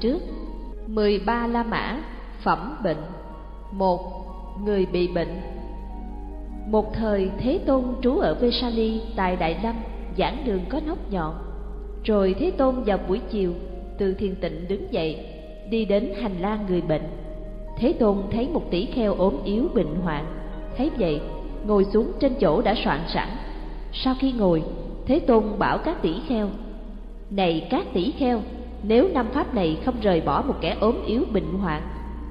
trước 13 La Mã Phẩm bệnh một Người bị bệnh Một thời Thế Tôn trú ở Vesali tại Đại Lâm, giảng đường có nóc nhọn. Rồi Thế Tôn vào buổi chiều, từ thiền tịnh đứng dậy, đi đến hành lang người bệnh. Thế Tôn thấy một tỷ kheo ốm yếu bệnh hoạn, thấy vậy, ngồi xuống trên chỗ đã soạn sẵn. Sau khi ngồi, Thế Tôn bảo các tỷ kheo, Này các tỷ kheo, nếu năm pháp này không rời bỏ một kẻ ốm yếu bệnh hoạn,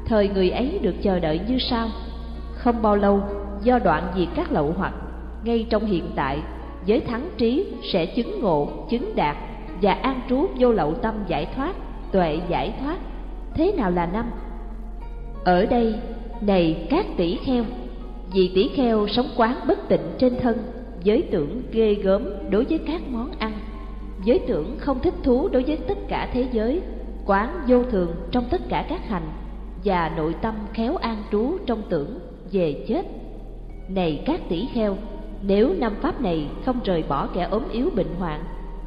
thời người ấy được chờ đợi như sau. Không bao lâu, do đoạn diệt các lậu hoặc, ngay trong hiện tại, giới thắng trí sẽ chứng ngộ, chứng đạt và an trú vô lậu tâm giải thoát, tuệ giải thoát. Thế nào là năm? Ở đây, này các tỷ kheo, vì tỷ kheo sống quán bất tịnh trên thân, giới tưởng ghê gớm đối với các món ăn, giới tưởng không thích thú đối với tất cả thế giới, quán vô thường trong tất cả các hành, và nội tâm khéo an trú trong tưởng về chết. Này các tỷ kheo, nếu năm pháp này không rời bỏ kẻ ốm yếu bệnh hoạn,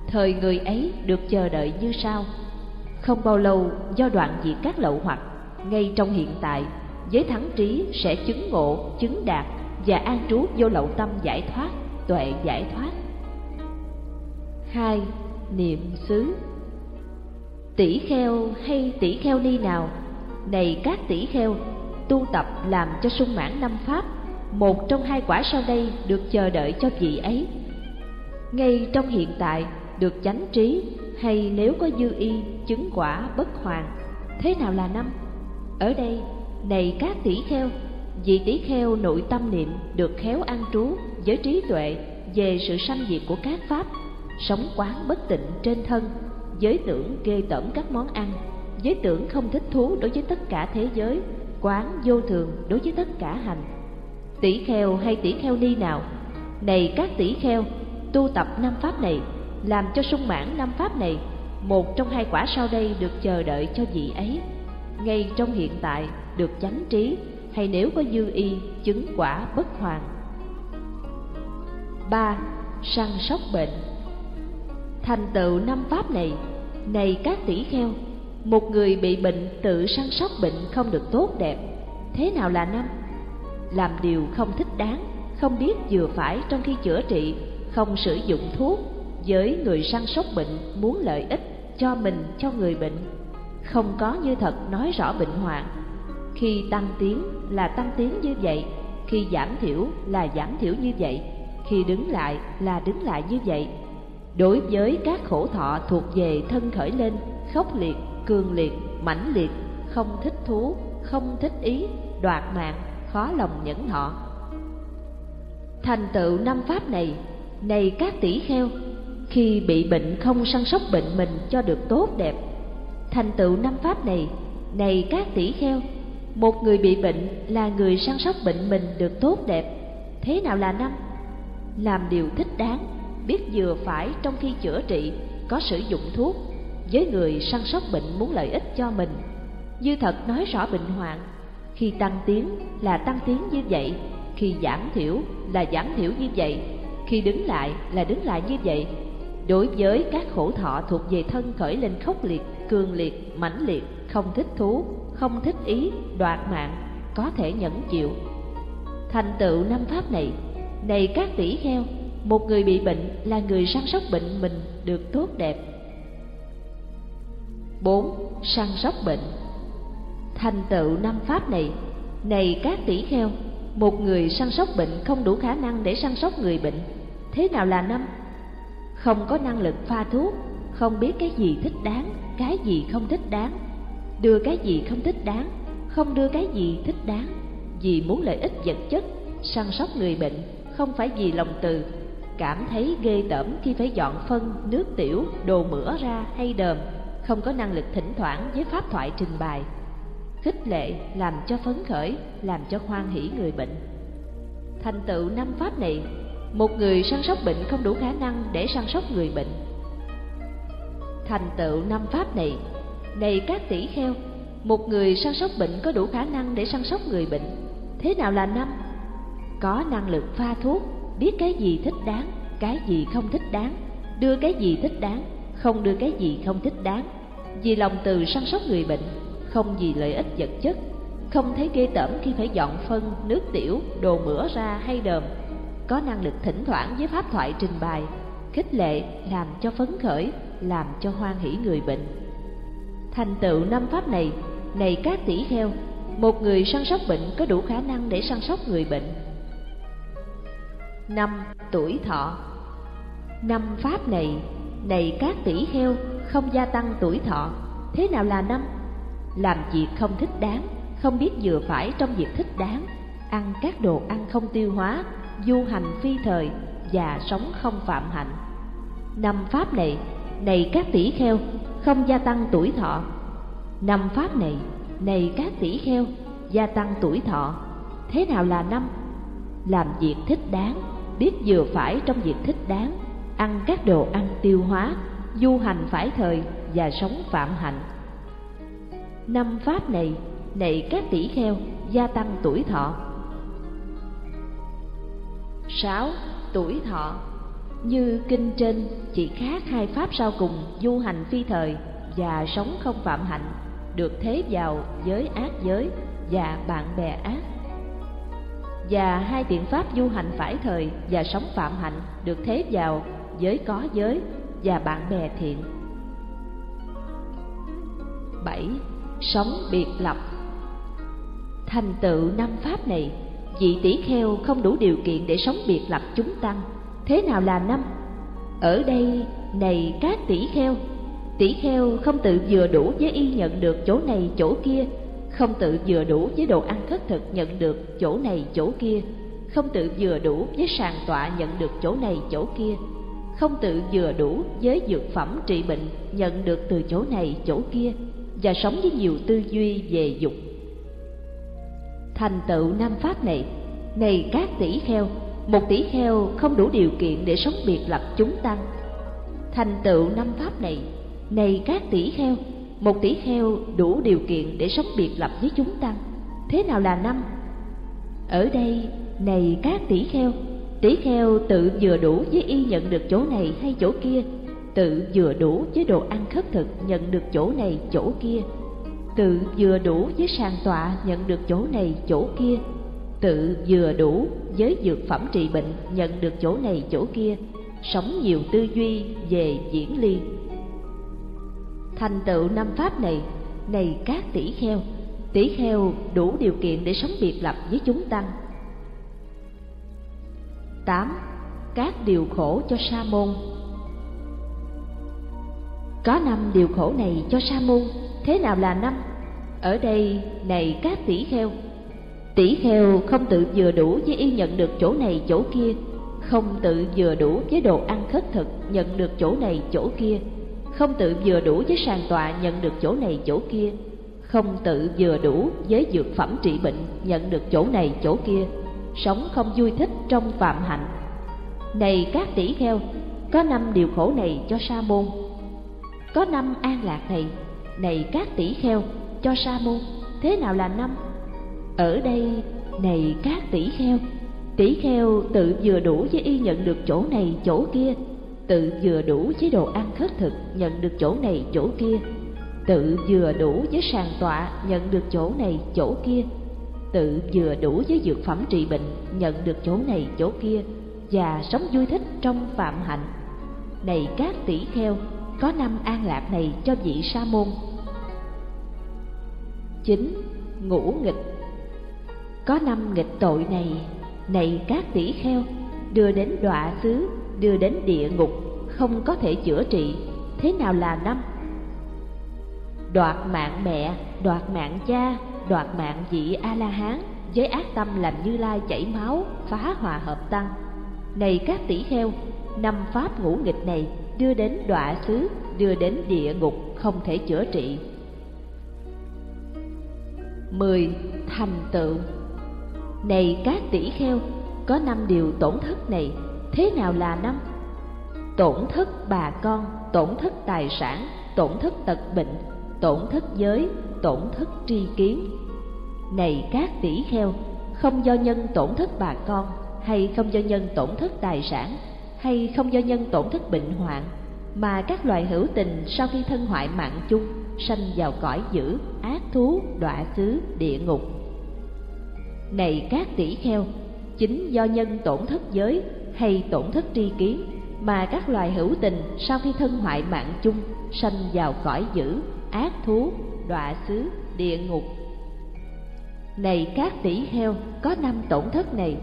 thời người ấy được chờ đợi như sau. Không bao lâu do đoạn diệt các lậu hoặc, ngay trong hiện tại, giới thắng trí sẽ chứng ngộ, chứng đạt và an trú vô lậu tâm giải thoát, tuệ giải thoát. hai Niệm xứ Tỷ kheo hay tỷ kheo ni nào, này các tỷ kheo, tu tập làm cho sung mãn năm pháp, một trong hai quả sau đây được chờ đợi cho vị ấy. Ngay trong hiện tại được chánh trí hay nếu có dư y chứng quả bất hoàn, thế nào là năm? Ở đây, này các tỷ kheo, vị tỷ kheo nội tâm niệm được khéo an trú với trí tuệ về sự sanh diệt của các pháp, sống quán bất tịnh trên thân, giới tưởng ghê tởm các món ăn, giới tưởng không thích thú đối với tất cả thế giới, quán vô thường đối với tất cả hành. Tỷ kheo hay tỷ kheo ni nào, này các tỷ kheo, tu tập năm pháp này, làm cho sung mãn năm pháp này, một trong hai quả sau đây được chờ đợi cho vị ấy. Ngay trong hiện tại được chánh trí, hay nếu có dư y, chứng quả bất hoàn. ba Săn sóc bệnh Thành tựu năm pháp này, này các tỷ kheo, một người bị bệnh tự săn sóc bệnh không được tốt đẹp, thế nào là năm? Làm điều không thích đáng, không biết vừa phải trong khi chữa trị, không sử dụng thuốc, với người săn sóc bệnh muốn lợi ích cho mình cho người bệnh, không có như thật nói rõ bệnh hoạn. Khi tăng tiến là tăng tiến như vậy, khi giảm thiểu là giảm thiểu như vậy, khi đứng lại là đứng lại như vậy. Đối với các khổ thọ thuộc về thân khởi lên, khốc liệt, cường liệt, mãnh liệt, không thích thú, không thích ý, đoạt mạng, khó lòng nhẫn thọ. Thành tựu năm pháp này, này các tỷ kheo, khi bị bệnh không săn sóc bệnh mình cho được tốt đẹp. Thành tựu năm pháp này, này các tỷ kheo, một người bị bệnh là người săn sóc bệnh mình được tốt đẹp. Thế nào là năm? Làm điều thích đáng, biết vừa phải trong khi chữa trị, có sử dụng thuốc, với người săn sóc bệnh muốn lợi ích cho mình. Như thật nói rõ bệnh hoạn, khi tăng tiến là tăng tiến như vậy, khi giảm thiểu là giảm thiểu như vậy, khi đứng lại là đứng lại như vậy. Đối với các khổ thọ thuộc về thân khởi lên khốc liệt, cường liệt, mãnh liệt, không thích thú, không thích ý, đoạt mạng, có thể nhẫn chịu. Thành tựu năm pháp này, này các tỷ kheo, một người bị bệnh là người săn sóc bệnh mình được tốt đẹp. 4. Săn sóc bệnh Thành tựu năm pháp này, này các tỷ kheo, một người săn sóc bệnh không đủ khả năng để săn sóc người bệnh. Thế nào là năm? Không có năng lực pha thuốc, không biết cái gì thích đáng, cái gì không thích đáng, đưa cái gì không thích đáng, không đưa cái gì thích đáng, vì muốn lợi ích vật chất, săn sóc người bệnh, không phải vì lòng từ, cảm thấy ghê tởm khi phải dọn phân, nước tiểu, đồ mửa ra hay đờm, không có năng lực thỉnh thoảng với pháp thoại trình bày, khích lệ làm cho phấn khởi, làm cho hoan hỷ người bệnh. Thành tựu năm pháp này, một người săn sóc bệnh không đủ khả năng để săn sóc người bệnh. Thành tựu năm pháp này, này các tỷ kheo, một người săn sóc bệnh có đủ khả năng để săn sóc người bệnh. Thế nào là năm? Có năng lực pha thuốc, biết cái gì thích đáng, cái gì không thích đáng, đưa cái gì thích đáng, không đưa cái gì không thích đáng, vì lòng từ săn sóc người bệnh không vì lợi ích vật chất. Không thấy ghê tởm khi phải dọn phân nước tiểu đồ mửa ra hay đờm. Có năng lực thỉnh thoảng với pháp thoại trình bày khích lệ làm cho phấn khởi làm cho hoan hỷ người bệnh. Thành tựu năm pháp này này các tỷ kheo một người săn sóc bệnh có đủ khả năng để săn sóc người bệnh năm tuổi thọ. Năm pháp này này các tỷ heo không gia tăng tuổi thọ. Thế nào là năm? Làm việc không thích đáng, không biết vừa phải trong việc thích đáng. Ăn các đồ ăn không tiêu hóa, du hành phi thời và sống không phạm hạnh. Năm pháp này này các tỷ kheo không gia tăng tuổi thọ. Năm pháp này này các tỷ kheo gia tăng tuổi thọ. Thế nào là năm? Làm việc thích đáng biết vừa phải trong việc thích đáng, ăn các đồ ăn tiêu hóa, du hành phải thời và sống phạm hạnh. Năm pháp này này các tỷ kheo, gia tăng tuổi thọ. Sáu tuổi thọ. Như kinh trên, chỉ khác hai pháp sau cùng, du hành phi thời và sống không phạm hạnh, được thế vào giới ác giới và bạn bè ác và hai tiện pháp du hành phải thời và sống phạm hạnh được thế vào giới có giới và bạn bè thiện 7. Sống biệt lập Thành tựu năm pháp này, vị tỷ kheo không đủ điều kiện để sống biệt lập chúng tăng. Thế nào là năm? Ở đây, này các tỷ kheo, tỷ kheo không tự vừa đủ với y nhận được chỗ này chỗ kia, không tự vừa đủ với đồ ăn khất thực nhận được chỗ này chỗ kia, không tự vừa đủ với sàn tọa nhận được chỗ này chỗ kia, không tự vừa đủ với dược phẩm trị bệnh nhận được từ chỗ này chỗ kia. Và sống với nhiều tư duy về dục. Thành tựu năm pháp này này các tỷ kheo một tỷ kheo không đủ điều kiện để sống biệt lập chúng tăng. Thành tựu năm pháp này này các tỷ kheo một tỷ heo đủ điều kiện để sống biệt lập với chúng tăng thế nào là năm? Ở đây, này các tỷ kheo tỷ kheo tự vừa đủ với y nhận được chỗ này hay chỗ kia, tự vừa đủ với đồ ăn khất thực nhận được chỗ này, chỗ kia, tự vừa đủ với sàn tọa nhận được chỗ này, chỗ kia, tự vừa đủ với dược phẩm trị bệnh nhận được chỗ này, chỗ kia, sống nhiều tư duy về diễn ly thành tựu năm pháp này này các tỷ kheo tỷ kheo đủ điều kiện để sống biệt lập với chúng tăng 8. Các điều khổ cho sa môn Có năm điều khổ này cho sa môn, thế nào là năm? Ở đây, này các tỷ kheo, tỷ kheo không tự vừa đủ với y nhận được chỗ này chỗ kia, không tự vừa đủ với đồ ăn khất thực nhận được chỗ này chỗ kia, không tự vừa đủ với sàn tọa nhận được chỗ này chỗ kia, không tự vừa đủ với dược phẩm trị bệnh nhận được chỗ này chỗ kia. Sống không vui thích trong phạm hạnh. Này các tỷ kheo có năm điều khổ này cho sa môn. Có năm an lạc này. Này các tỷ kheo cho sa môn. Thế nào là năm? Ở đây này các tỷ kheo tỷ kheo tự vừa đủ với y nhận được chỗ này chỗ kia tự vừa đủ với đồ ăn khất thực, nhận được chỗ này, chỗ kia. Tự vừa đủ với sàn tọa, nhận được chỗ này, chỗ kia. Tự vừa đủ với dược phẩm trị bệnh, nhận được chỗ này, chỗ kia. Và sống vui thích trong phạm hạnh. Này các tỷ kheo, có năm an lạc này cho vị sa môn. Chín ngũ nghịch. Có năm nghịch tội này. Này các tỷ kheo, đưa đến đọa xứ đưa đến địa ngục không có thể chữa trị. Thế nào là năm? Đoạt mạng mẹ đoạt mạng cha đoạt mạng vị a la hán với ác tâm làm như lai chảy máu phá hòa hợp tăng. Này các tỷ kheo năm pháp ngũ nghịch này đưa đến đọa xứ đưa đến địa ngục không thể chữa trị. Mười Thành tựu. Này các tỷ kheo, có năm điều tổn thất này, thế nào là năm? Tổn thất bà con, tổn thất tài sản, tổn thất tật bệnh, tổn thất giới, tổn thất tri kiến. Này các tỷ kheo, không do nhân tổn thất bà con, hay không do nhân tổn thất tài sản, hay không do nhân tổn thất bệnh hoạn, mà các loài hữu tình sau khi thân hoại mạng chung, sanh vào cõi dữ ác thú đọa xứ địa ngục này các tỷ kheo chính do nhân tổn thất giới hay tổn thất tri kiến mà các loài hữu tình sau khi thân hoại mạng chung sanh vào cõi dữ, ác thú, đọa xứ, địa ngục. Này các tỷ heo có năm tổn thất này.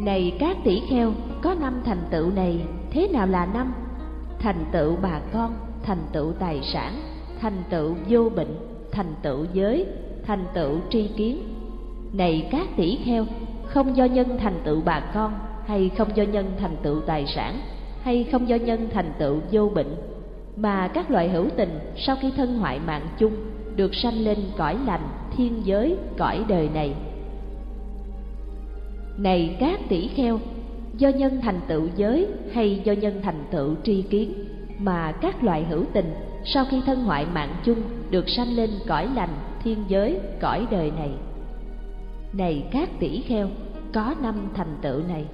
Này các tỷ heo có năm thành tựu này, thế nào là năm? Thành tựu bà con, thành tựu tài sản, thành tựu vô bệnh, thành tựu giới, thành tựu tri kiến. Này các tỷ heo không do nhân thành tựu bà con, hay không do nhân thành tựu tài sản, hay không do nhân thành tựu vô bệnh, mà các loại hữu tình sau khi thân hoại mạng chung được sanh lên cõi lành, thiên giới, cõi đời này. Này các tỷ kheo, do nhân thành tựu giới hay do nhân thành tựu tri kiến, mà các loại hữu tình sau khi thân hoại mạng chung được sanh lên cõi lành, thiên giới, cõi đời này này các tỷ kheo có năm thành tựu này.